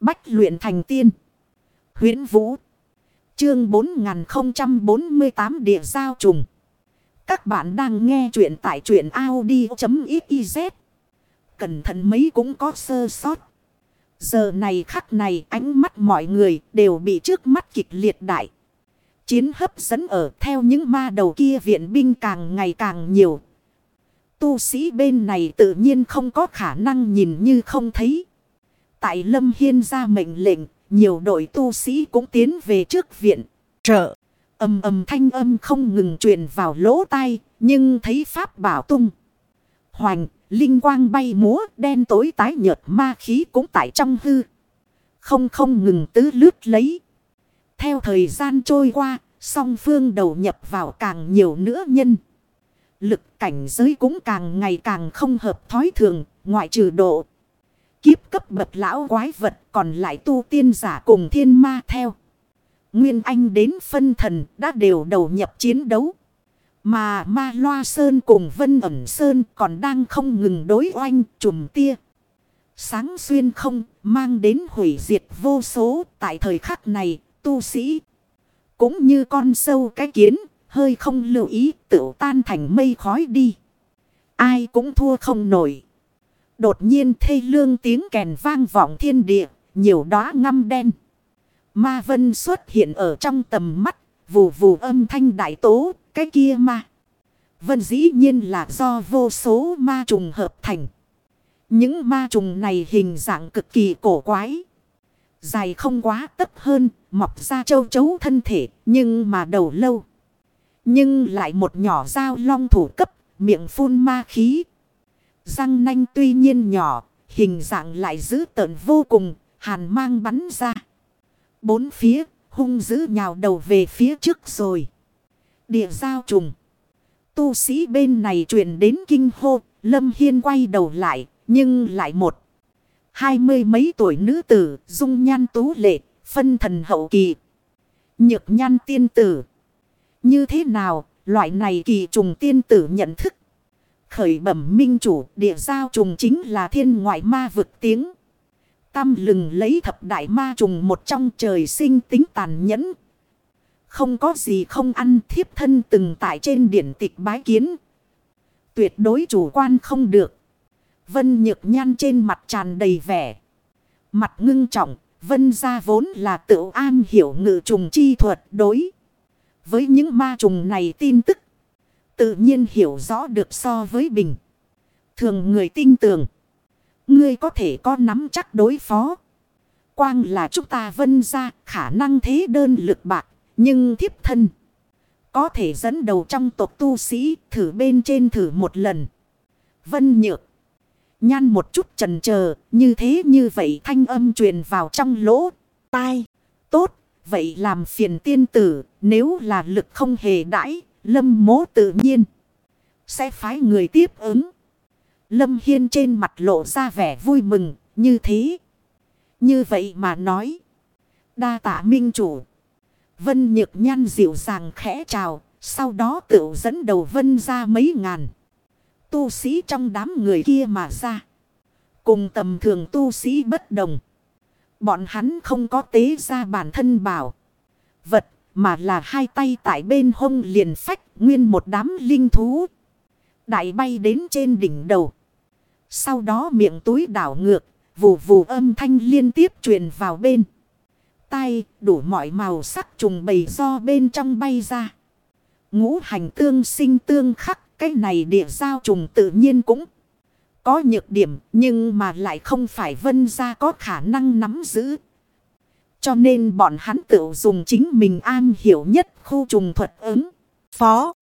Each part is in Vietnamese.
Bách luyện thành tiên. huyễn Vũ. Chương 4048 Địa Giao Trùng. Các bạn đang nghe truyện tại truyện Audi.xyz. Cẩn thận mấy cũng có sơ sót. Giờ này khắc này, ánh mắt mọi người đều bị trước mắt kịch liệt đại. Chiến hấp dẫn ở theo những ma đầu kia viện binh càng ngày càng nhiều. Tu sĩ bên này tự nhiên không có khả năng nhìn như không thấy. Tại Lâm Hiên ra mệnh lệnh, nhiều đội tu sĩ cũng tiến về trước viện. Trợ, âm âm thanh âm không ngừng truyền vào lỗ tai, nhưng thấy pháp bảo tung. Hoành, linh quang bay múa, đen tối tái nhợt ma khí cũng tại trong hư. Không không ngừng tứ lướt lấy. Theo thời gian trôi qua, song phương đầu nhập vào càng nhiều nữa nhân. Lực cảnh giới cũng càng ngày càng không hợp thói thường, ngoại trừ độ. Kiếp cấp bậc lão quái vật còn lại tu tiên giả cùng thiên ma theo. Nguyên Anh đến phân thần đã đều đầu nhập chiến đấu. Mà ma loa sơn cùng vân ẩn sơn còn đang không ngừng đối oanh trùm tia. Sáng xuyên không mang đến hủy diệt vô số tại thời khắc này, tu sĩ. Cũng như con sâu cái kiến, hơi không lưu ý tự tan thành mây khói đi. Ai cũng thua không nổi. Đột nhiên thê lương tiếng kèn vang vọng thiên địa, nhiều đóa ngăm đen. Ma vân xuất hiện ở trong tầm mắt, vù vù âm thanh đại tố, cái kia ma. Vân dĩ nhiên là do vô số ma trùng hợp thành. Những ma trùng này hình dạng cực kỳ cổ quái. Dài không quá tấp hơn, mọc ra châu chấu thân thể, nhưng mà đầu lâu. Nhưng lại một nhỏ dao long thủ cấp, miệng phun ma khí. Răng nanh tuy nhiên nhỏ, hình dạng lại dữ tợn vô cùng, hàn mang bắn ra. Bốn phía, hung dữ nhào đầu về phía trước rồi. Địa giao trùng. Tu sĩ bên này truyền đến kinh hô, Lâm Hiên quay đầu lại, nhưng lại một. Hai mươi mấy tuổi nữ tử, dung nhan tú lệ, phân thần hậu kỳ. Nhược nhan tiên tử. Như thế nào, loại này kỳ trùng tiên tử nhận thức. Khởi bẩm minh chủ, địa giao trùng chính là thiên ngoại ma vực tiếng. Tâm lừng lấy thập đại ma trùng một trong trời sinh tính tàn nhẫn. Không có gì không ăn thiếp thân từng tại trên điển tịch bái kiến. Tuyệt đối chủ quan không được. Vân nhược nhan trên mặt tràn đầy vẻ. Mặt ngưng trọng, vân ra vốn là tự an hiểu ngự trùng chi thuật đối. Với những ma trùng này tin tức. Tự nhiên hiểu rõ được so với bình. Thường người tin tưởng. Ngươi có thể có nắm chắc đối phó. Quang là chúng ta vân ra, khả năng thế đơn lực bạc. Nhưng thiếp thân. Có thể dẫn đầu trong tộc tu sĩ, thử bên trên thử một lần. Vân nhược. Nhan một chút trần chờ, Như thế như vậy thanh âm truyền vào trong lỗ. Tai. Tốt. Vậy làm phiền tiên tử. Nếu là lực không hề đãi. Lâm mố tự nhiên. Sẽ phái người tiếp ứng. Lâm Hiên trên mặt lộ ra vẻ vui mừng. Như thế. Như vậy mà nói. Đa tạ minh chủ. Vân Nhược Nhan dịu dàng khẽ chào. Sau đó tự dẫn đầu Vân ra mấy ngàn. Tu sĩ trong đám người kia mà ra. Cùng tầm thường tu sĩ bất đồng. Bọn hắn không có tế ra bản thân bảo. Vật mà là hai tay tại bên hông liền phách nguyên một đám linh thú. Đại bay đến trên đỉnh đầu. Sau đó miệng túi đảo ngược. Vù vù âm thanh liên tiếp truyền vào bên. Tay đủ mọi màu sắc trùng bầy do bên trong bay ra. Ngũ hành tương sinh tương khắc. Cái này địa giao trùng tự nhiên cũng có nhược điểm, nhưng mà lại không phải vân ra có khả năng nắm giữ. Cho nên bọn hắn tự dùng chính mình an hiểu nhất khu trùng thuật ứng. Phó.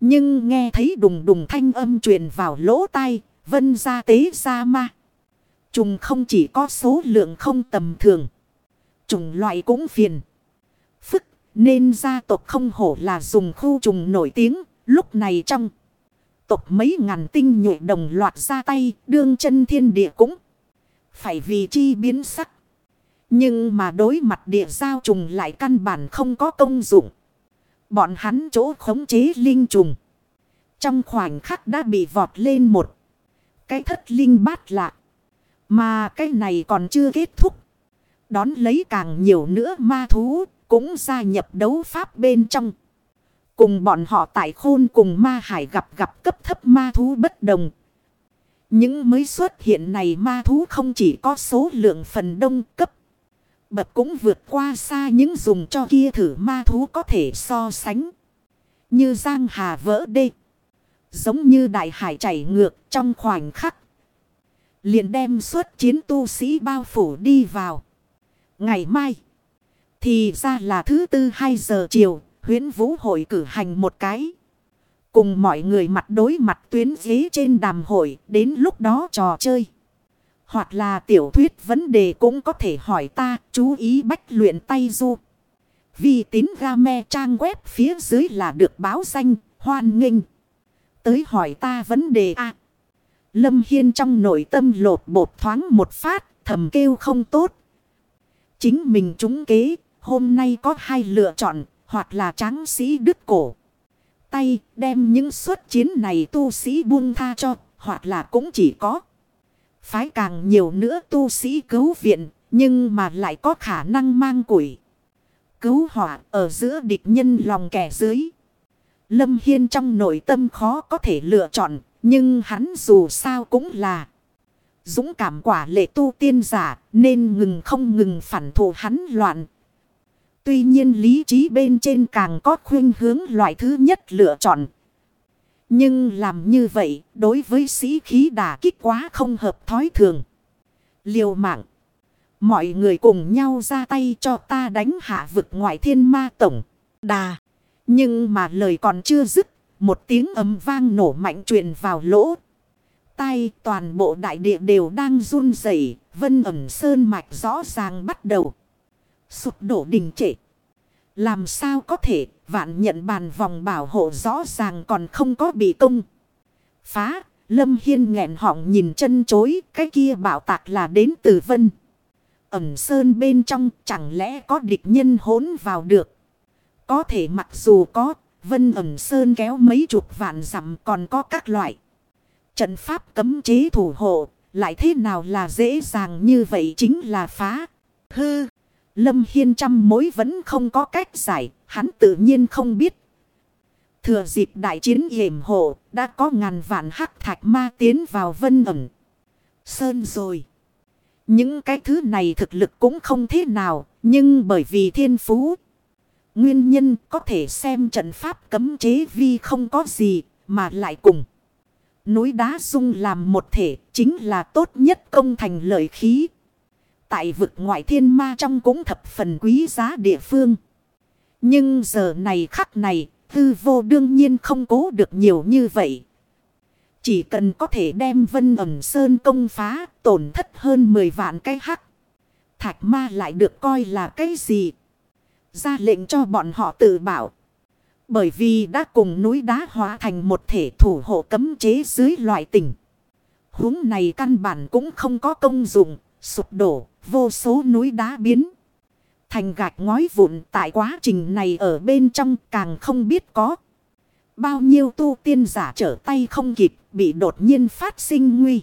Nhưng nghe thấy đùng đùng thanh âm truyền vào lỗ tai. Vân ra tế ra ma. Trùng không chỉ có số lượng không tầm thường. Trùng loại cũng phiền. Phức. Nên gia tộc không hổ là dùng khu trùng nổi tiếng. Lúc này trong. Tộc mấy ngàn tinh nhuệ đồng loạt ra tay. Đương chân thiên địa cũng. Phải vì chi biến sắc. Nhưng mà đối mặt địa giao trùng lại căn bản không có công dụng. Bọn hắn chỗ khống chế linh trùng. Trong khoảnh khắc đã bị vọt lên một. Cái thất linh bát lạ. Mà cái này còn chưa kết thúc. Đón lấy càng nhiều nữa ma thú cũng gia nhập đấu pháp bên trong. Cùng bọn họ tại khôn cùng ma hải gặp gặp cấp thấp ma thú bất đồng. Những mới xuất hiện này ma thú không chỉ có số lượng phần đông cấp. Bậc cũng vượt qua xa những dùng cho kia thử ma thú có thể so sánh. Như giang hà vỡ đê. Giống như đại hải chảy ngược trong khoảnh khắc. Liền đem suốt chiến tu sĩ bao phủ đi vào. Ngày mai. Thì ra là thứ tư 2 giờ chiều. Huyến vũ hội cử hành một cái. Cùng mọi người mặt đối mặt tuyến ghế trên đàm hội. Đến lúc đó trò chơi. Hoặc là tiểu thuyết vấn đề cũng có thể hỏi ta. Chú ý bách luyện tay du. Vì tín ga me trang web phía dưới là được báo danh. Hoan nghênh. Tới hỏi ta vấn đề a Lâm Hiên trong nội tâm lột bột thoáng một phát. Thầm kêu không tốt. Chính mình trúng kế. Hôm nay có hai lựa chọn. Hoặc là tráng sĩ đứt cổ. Tay, đem những suất chiến này tu sĩ buông tha cho. Hoặc là cũng chỉ có. Phái càng nhiều nữa tu sĩ cứu viện. Nhưng mà lại có khả năng mang quỷ Cứu hỏa ở giữa địch nhân lòng kẻ dưới. Lâm Hiên trong nội tâm khó có thể lựa chọn. Nhưng hắn dù sao cũng là. Dũng cảm quả lệ tu tiên giả. Nên ngừng không ngừng phản thủ hắn loạn. Tuy nhiên lý trí bên trên càng có khuyên hướng loại thứ nhất lựa chọn. Nhưng làm như vậy, đối với sĩ khí đà kích quá không hợp thói thường. Liều mạng. Mọi người cùng nhau ra tay cho ta đánh hạ vực ngoại thiên ma tổng. Đà. Nhưng mà lời còn chưa dứt. Một tiếng ấm vang nổ mạnh truyền vào lỗ. tay toàn bộ đại địa đều đang run rẩy, Vân ẩm sơn mạch rõ ràng bắt đầu. Sụp đổ đình trệ. Làm sao có thể, vạn nhận bàn vòng bảo hộ rõ ràng còn không có bị tung Phá. Lâm Hiên nghẹn họng nhìn chân chối. Cái kia bảo tạc là đến từ vân. Ẩm sơn bên trong chẳng lẽ có địch nhân hốn vào được. Có thể mặc dù có. Vân ẩm sơn kéo mấy chục vạn dặm còn có các loại. Trận pháp cấm chế thủ hộ. Lại thế nào là dễ dàng như vậy chính là phá. Hư. Lâm Hiên trăm mối vẫn không có cách giải, hắn tự nhiên không biết. Thừa dịp đại chiến hiểm hộ, đã có ngàn vạn hắc thạch ma tiến vào vân ẩn. Sơn rồi. Những cái thứ này thực lực cũng không thế nào, nhưng bởi vì thiên phú. Nguyên nhân có thể xem trận pháp cấm chế vi không có gì, mà lại cùng. Núi đá sung làm một thể, chính là tốt nhất công thành lợi khí. Tại vực ngoại thiên ma trong cũng thập phần quý giá địa phương. Nhưng giờ này khắc này, tư vô đương nhiên không cố được nhiều như vậy. Chỉ cần có thể đem vân ẩm sơn công phá, tổn thất hơn 10 vạn cái hắc. Thạch ma lại được coi là cái gì? Ra lệnh cho bọn họ tự bảo. Bởi vì đã cùng núi đá hóa thành một thể thủ hộ cấm chế dưới loại tình. huống này căn bản cũng không có công dụng, sụp đổ, vô số núi đá biến. Thành gạch ngói vụn tại quá trình này ở bên trong càng không biết có. Bao nhiêu tu tiên giả trở tay không kịp bị đột nhiên phát sinh nguy.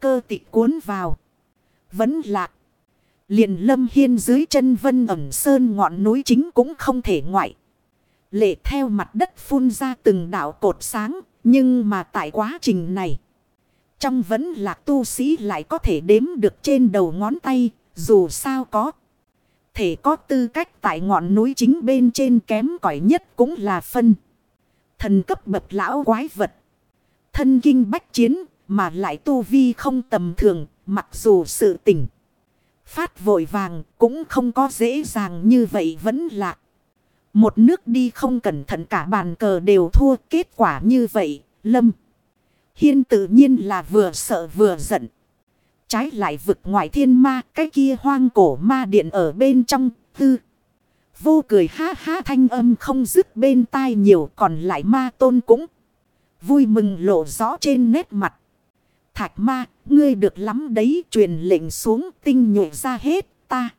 Cơ tịch cuốn vào. Vẫn lạc. liền lâm hiên dưới chân vân ẩm sơn ngọn núi chính cũng không thể ngoại. Lệ theo mặt đất phun ra từng đảo cột sáng. Nhưng mà tại quá trình này. Trong vẫn lạc tu sĩ lại có thể đếm được trên đầu ngón tay, dù sao có. Thể có tư cách tại ngọn núi chính bên trên kém cỏi nhất cũng là phân. Thần cấp bậc lão quái vật. Thân kinh bách chiến, mà lại tu vi không tầm thường, mặc dù sự tỉnh. Phát vội vàng cũng không có dễ dàng như vậy vẫn lạc. Một nước đi không cẩn thận cả bàn cờ đều thua kết quả như vậy, lâm. Hiên tự nhiên là vừa sợ vừa giận. Trái lại vực ngoại thiên ma, cái kia hoang cổ ma điện ở bên trong, tư. Vô cười ha ha thanh âm không dứt bên tai nhiều còn lại ma tôn cũng. Vui mừng lộ rõ trên nét mặt. Thạch ma, ngươi được lắm đấy truyền lệnh xuống tinh nhuệ ra hết ta.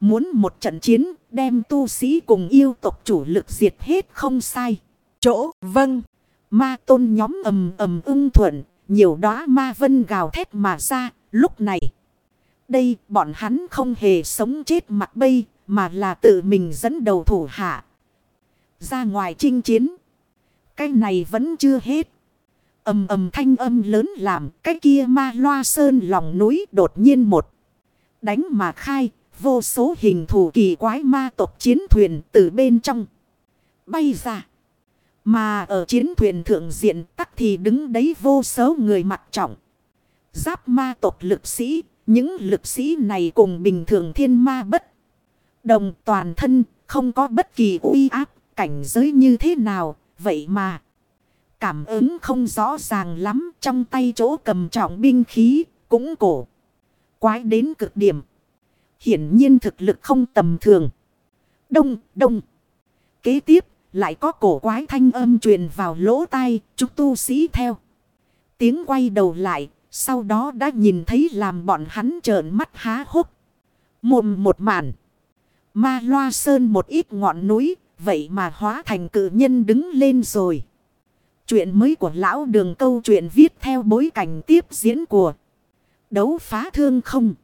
Muốn một trận chiến đem tu sĩ cùng yêu tộc chủ lực diệt hết không sai. Chỗ, vâng. Ma tôn nhóm ầm ầm ưng thuận, nhiều đóa ma vân gào thét mà ra, lúc này. Đây bọn hắn không hề sống chết mặc bay mà là tự mình dẫn đầu thủ hạ. Ra ngoài chinh chiến. Cái này vẫn chưa hết. ầm ầm thanh âm lớn làm cái kia ma loa sơn lòng núi đột nhiên một. Đánh mà khai vô số hình thù kỳ quái ma tộc chiến thuyền từ bên trong. Bay ra. Mà ở chiến thuyền thượng diện tắc thì đứng đấy vô số người mặc trọng. Giáp ma tộc lực sĩ. Những lực sĩ này cùng bình thường thiên ma bất. Đồng toàn thân không có bất kỳ uy áp cảnh giới như thế nào. Vậy mà cảm ứng không rõ ràng lắm trong tay chỗ cầm trọng binh khí cũng cổ. Quái đến cực điểm. Hiển nhiên thực lực không tầm thường. Đông, đông. Kế tiếp lại có cổ quái thanh âm truyền vào lỗ tai, chúng tu sĩ theo. Tiếng quay đầu lại, sau đó đã nhìn thấy làm bọn hắn trợn mắt há hốc. Mồm một màn. Ma loa sơn một ít ngọn núi, vậy mà hóa thành cự nhân đứng lên rồi. Chuyện mới của lão đường câu chuyện viết theo bối cảnh tiếp diễn của đấu phá thương không.